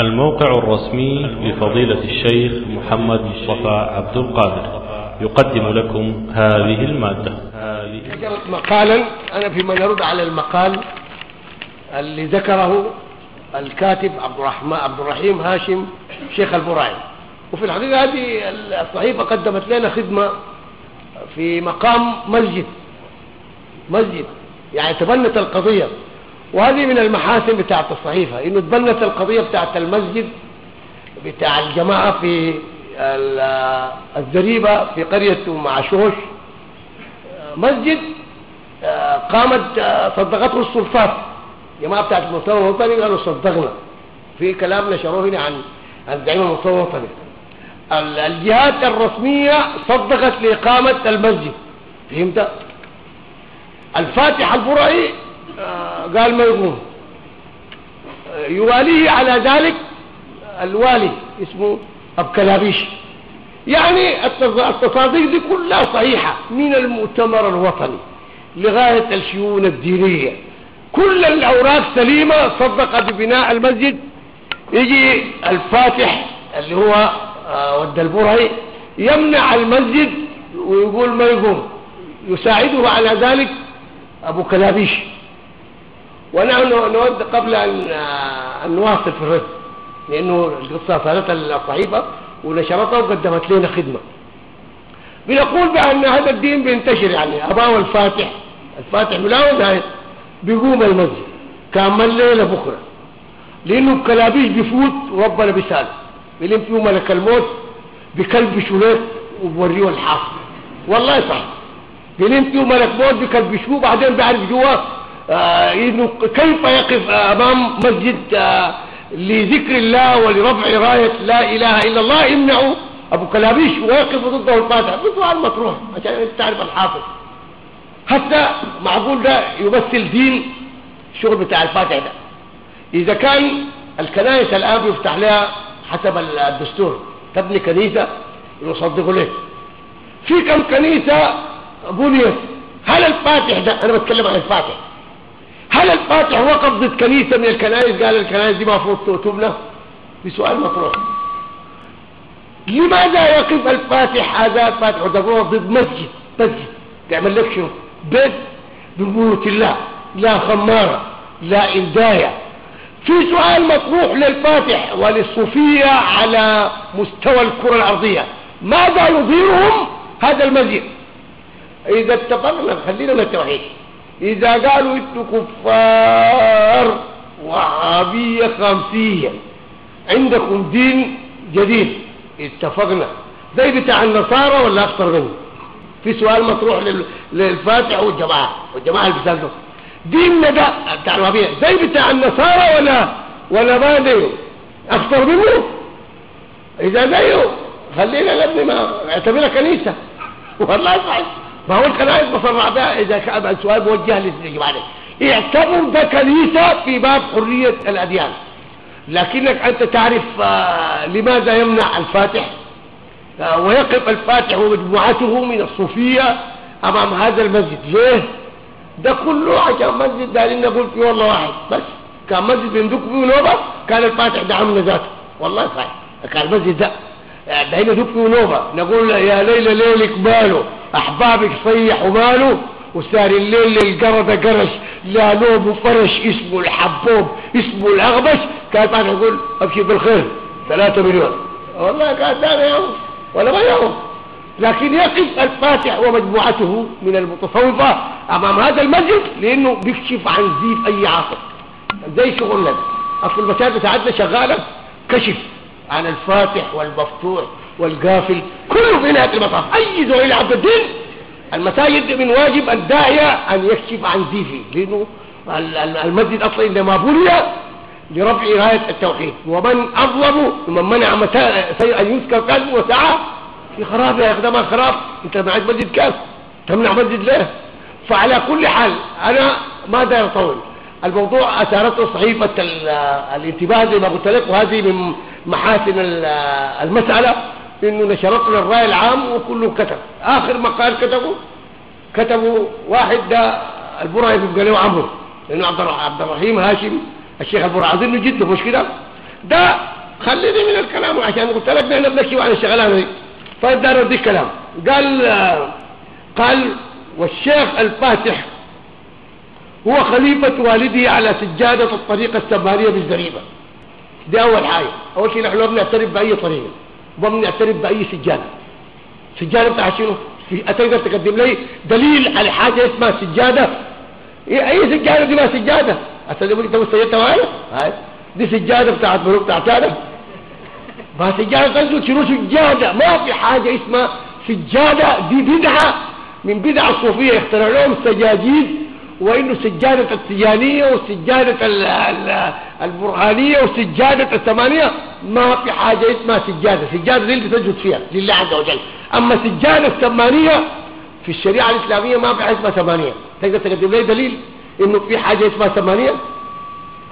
الموقع الرسمي لفضيلة الشيخ محمد مصطفى عبد القادر. يقدم لكم هذه المادة. ذكرت مقالا. أنا فيما نرد على المقال اللي ذكره الكاتب عبد الرحمن عبد الرحيم هاشم شيخ البراعي. وفي الحقيقة هذه الصحيفة قدمت لنا خدمة في مقام مسجد. مسجد. يعني تبنت القضية. وهذه من المحاسن بتاعت الصحيفة إنه تبنت القضية بتاعت المسجد بتاع الجماعة في الزريبة في قرية معشوش. مسجد قامت صدقته السلطات جماعة بتاعت المستوى الوطني قالوا صدقنا. في كلام نشروه هنا عن الزعيم المستوى الوطني. الجهات الرسمية صدقت لإقامة المسجد. فهمت؟ الفاتح البرعي قال ما يقوم يواليه على ذلك الوالي اسمه أبكلابيش يعني التصاديق دي كلها صحيحة من المؤتمر الوطني لغاية الشؤون الدينية. كل الأوراق سليمة صدق ببناء المسجد. يجي الفاتح اللي هو ود البرهي يمنع المسجد ويقول ما يقوم. يساعده على ذلك أبو كلابيش. ونحن نود قبل أن نواصل في الرد لأنه القصة صارت الصحيفة ونشرتها وقدمت لنا خدمة. بنقول بأن هذا الدين بينتشر يعني أباه الفاتح الفاتح ملاوز هاي بيقوم المسجد كامل ليلة بكرة لأنه الكلابيش بيفوت وربنا بيسال بيلم فيه ملك الموت بكلب شليت وبوريه الحاصل. والله صح. بيلم فيه ملك موت بكلب شو بعدين بيعرف جوا انه كيف يقف أمام مسجد آه لذكر الله ولرفع راية لا إله إلا الله؟ يمنعوا أبو كلابيش ويقف ضده الفاتح. بسؤال مطروح عشان تعرف الحافظ. حتى معقول ده يمثل دين الشغل بتاع الفاتح ده. إذا كان الكنائس الآن بيفتح لها حسب الدستور. تبني كنيسة يصدقوا ليه في كم كنيسة بنيت؟ هل الفاتح ده أنا بتكلم عن الفاتح. هل الفاتح وقف ضد كنيسة من الكنائس. قال الكنائس دي المفروض تبنى بسؤال مطروح. لماذا يقف الفاتح هذا؟ الفاتح ضد مسجد. مسجد. تعمل لك شنو؟ بيت ببيوت الله. لا خمارة لا إلداية في سؤال مطروح للفاتح وللصوفية على مستوى الكرة الأرضية. ماذا يضيرهم هذا المسجد؟ إذا اتفقنا خلينا من التوحيد إذا قالوا إنتوا كفار وعابية خمسية عندكم دين جديد. اتفقنا. زي بتاع النصارى ولا أكثر منه في سؤال مطروح للفاتح والجماعة والجماعة اللي بيسألوا ديننا ده بتاع الوهابية زي بتاع النصارى ولا ولا ما أكثر منه؟ إذا زيه خلينا نبني ما اعتبرها كنيسة. والله صحيح ما هو الكنائس بصرع بها إذا كان السؤال موجه للجماعة اعتبر ده كنيسة في باب حرية الأديان. لكنك أنت تعرف آه لماذا يمنع الفاتح؟ آه ويقف الفاتح ومجموعته من الصوفية أمام هذا المسجد. ليه؟ ده كله عشان مسجد دارين نقول فيه والله واحد. بس كان مسجد بندق فيه نوبة كان الفاتح ده عمل ذاته. والله صحيح. كان المسجد ده ده هنا فيه نوبة. نقول يا ليلة ليلك ماله؟ أحبابك صيحوا ماله وسار الليل للقردة قرش لا نوم وفرش اسمه الحبوب اسمه الأغبش. كان الفاتح يقول أبشر بالخير ثلاثة مليون. والله كان دانا يوم ولا ما يوم. لكن يقف الفاتح ومجموعته من المتصوفة أمام هذا المسجد لأنه بيكشف عن زيف أي عاصر زي شغلنا. أصل المساجد بتاعتنا شغالة كشف عن الفاتح والمفتوح. والقافل كله في نهاية المطاف. أي زويل عبد الدين المساجد من واجب الداعية أن يكشف عن زيفه لأنه المسجد أصلا إنما بني لرفع راية التوحيد. ومن أظلم ومن منع أن يذكر كلمه وسعى في خراب يا اخدام الخراب أنت معك مسجد كاف تمنع مسجد ليه؟ فعلى كل حال أنا ما داير أطول. الموضوع أثارته صحيفة الانتباه زي ما قلت لك وهذه من محاسن المسألة. إنه نشرت لنا الرأي العام وكله كتب. آخر مقال كتبه كتبوا واحد ده البرعي بيبقى له عمرو لأنه عبد الرحيم هاشم الشيخ البرعي اظنه جده مش كده؟ ده خليني من الكلام عشان قلت لك نحن بنحكي عن الشغلانه دي. طيب دار اديك كلام قال قال والشيخ الفاتح هو خليفة والده على سجادة الطريقة السمارية بالزريبة. دي أول حاجة. أول شيء نحن بنعترف بأي طريقة. وما بنعترف بأي سجادة سجادة بتاع شنو؟ أتقدر تقدم لي دليل على حاجة اسمها سجادة. إيه أي سجادة دي ما سجادة؟ أصل إنت مستجدت معايا هاي. دي سجادة بتاعت بنوك بتاعت هذا ما سجادة تنزل شنو؟ سجادة. ما في حاجة اسمها سجادة. دي بدعة. من بدع الصوفية اخترعوا لهم سجاجيد وإنه سجادة التجانية والسجادة البرهانية والسجادة الثمانية. ما في حاجة اسمها سجادة. سجادة دي اللي تسجد فيها لله عز وجل. أما سجادة الثمانية في الشريعة الإسلامية ما في حاجة اسمها ثمانية. تقدر تقدم لي دليل إنه في حاجة اسمها ثمانية؟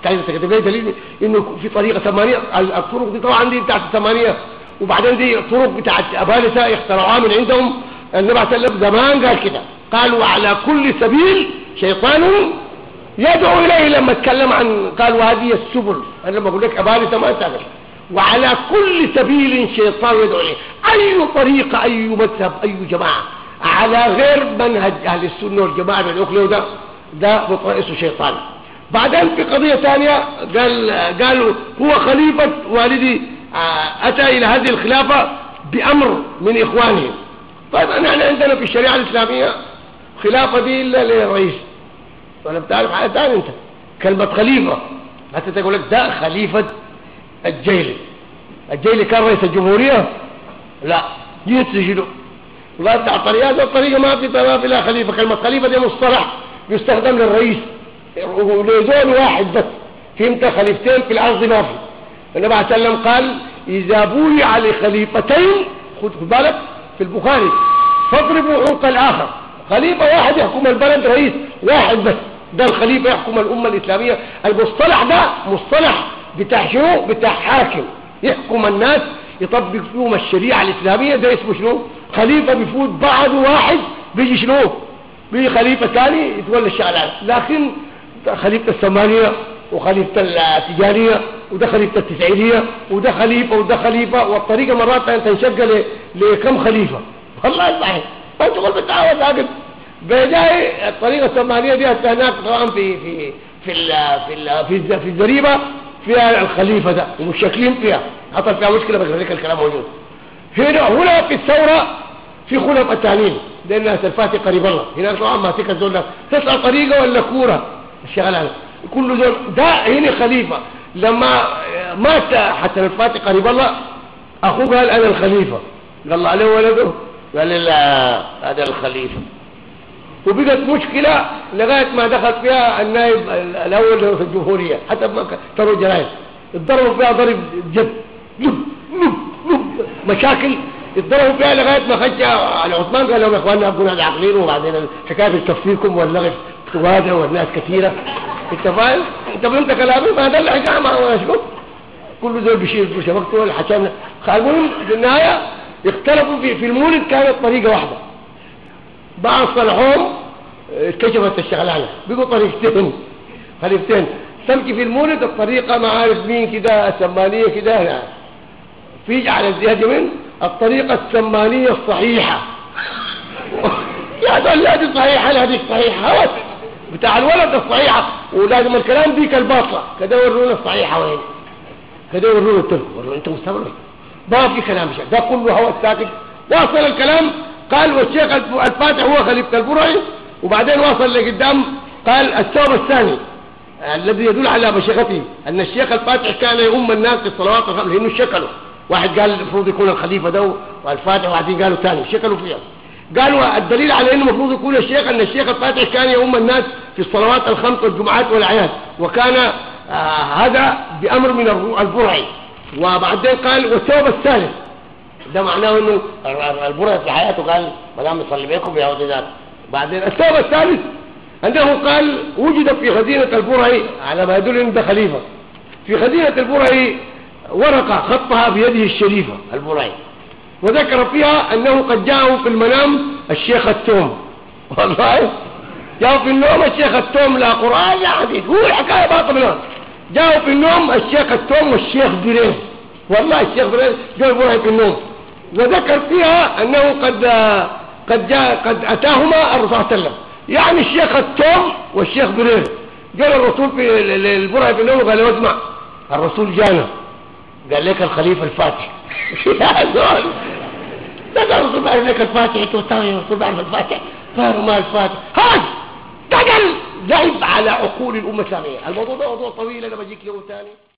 تقدر تقدم لي دليل إنه في طريقة ثمانية؟ الطرق دي طبعا دي بتاعت الثمانية. وبعدين دي طرق بتاعت ابالسة اخترعوها من عندهم. النبي عليه وسلم زمان قال كده. قال وعلى كل سبيل شيطان يدعو إليه. لما اتكلم عن قال وهذه السبل. أنا لما أقول لك أبالسة ما تعرف وعلى كل سبيل شيطان يدعو إليه أي طريقة أي مذهب أي جماعة. على غير منهج أهل السنة والجماعة بالأخلة ده ده بطريقه شيطان. بعدين في قضية ثانية قال قالوا هو خليفة والدي أتى إلى هذه الخلافة بأمر من إخوانه. طيب نحن عندنا في الشريعة الإسلامية خلافة دي إلا للرئيس. ولا بتعرف حاجة ثانية أنت كلمة خليفة. حتى تقول لك ده خليفة الجيلي. الجيلي كان رئيس الجمهورية؟ لا. يتسجلوا والله بتاع الطريقة الطريقة ما في في لا خليفة. كلمة خليفة دي مصطلح يستخدم للرئيس. ولزول واحد بس. فهمت خليفتين؟ في الأرض ما في. النبي عليه وسلم قال إذا بويع لخليفتين خد بالك في البخاري. فاضربوا عنق الآخر. خليفة واحد يحكم البلد رئيس واحد بس. ده الخليفة يحكم الأمة الإسلامية. المصطلح ده مصطلح بتاع شنو بتاع حاكم يحكم الناس يطبق فيهم الشريعة الإسلامية. ده اسمه شنو؟ خليفة بيفوت بعد واحد بيجي شنو؟ بيجي خليفة ثاني يتولى الشغلات لكن خليفة الثمانية وخليفة التجارية وده خليفة التسعيرية وده خليفة وده خليفة. والطريقة مرات تنشق لكم خليفة. والله صحيح. ما تقول بالتعاون لكن بجاي الطريقة الثمانية دي هناك طبعا في في في في, في الزريبة فيها الخليفة ده ومشكلين فيها. حصل فيها مشكلة بس ذلك الكلام موجود. هنا هنا في الثورة في خلف التعليم لأن ناس الفاتح قريب الله. هناك طبعا ما تكت زول تسأل طريقة ولا كورة؟ الشغلانة كل زول ده هنا خليفة. لما مات حتى الفاتح قريب الله أخوه قال أنا الخليفة. قال الله عليه ولده قال لا هذا الخليفة. وبقت مشكلة لغاية ما دخل فيها النائب الأول في الجمهورية حتى ما تروا جرائم. اتضربوا فيها ضرب جد. لب لب لب مشاكل اتضربوا فيها لغاية ما خج على عثمان قال لهم يا إخواننا ابقونا عاقلين وبعدين حكاية تكفيركم واللغف تواجه والناس كثيرة. أنت فاهم؟ أنت فهمت كلامي؟ ما ده الحكاية ما هو اشبه كل زول بيشيل شبكته الحكاية المهم في النهاية اختلفوا في, في المولد كانت طريقة واحدة. بعد صلحهم اتكشفت الشغلانة. بقوا طريقتين خليفتين سمكي في المولد الطريقة ما عارف مين كده السمانية كده يعني في على الزيادة من؟ الطريقة السمانية الصحيحة. يا دول لا دي صحيحة لا دي صحيحة. بتاع الولد الصحيحة. ولازم الكلام ديك الباطلة كده ورونا الصحيحة وين؟ كده ورونا الترك. ورونا انت مستمر ما في كلام شيء ده كله هو الساكت واصل الكلام؟ قال والشيخ الفاتح هو خليفة البرعي وبعدين وصل لقدام قال الثوب الثاني الذي يدل على مشيخته أن الشيخ الفاتح كان يؤم الناس في الصلوات الخمس لأنه شكله. واحد قال المفروض يكون الخليفة ده والفاتح وبعدين قالوا ثاني شكلوا فيها. قالوا الدليل على إنه المفروض يكون الشيخ أن الشيخ الفاتح كان يؤم الناس في الصلوات الخمس والجمعات والأعياد وكان آه هذا بأمر من البرعي وبعدين قال والثوب الثالث ده معناه إنه البرهة في حياته قال ما دام يصلي بيكم يا ذات بعدين السبب الثالث انه قال وجد في خزينة البرهي على ما يدل ان ده خليفة. في خزينة البرهي ورقة خطها بيده الشريفة البرهي وذكر فيها أنه قد جاءه في المنام الشيخ التوم. والله جاءه في النوم الشيخ التوم لا قرآن لا حديث هو الحكاية باطلة جاءه في النوم الشيخ التوم والشيخ دريم والله الشيخ بريد جاء برهي في النوم. وذكر فيها أنه قد قد جاء قد أتاهما الرسول صلى الله عليه وسلم. يعني الشيخ التوم والشيخ بريد قال الرسول في البرهي في النوم قال له اسمع الرسول جانا. قال لك الخليفة الفاتح. يا زول. ده الرسول بعرف لك الفاتح انت والثاني الرسول بعرف الفاتح. فارو ما الفاتح. هاي تقل! لعب على عقول الأمة الإسلامية. الموضوع ده موضوع طويل أنا بجيك يوم ثاني.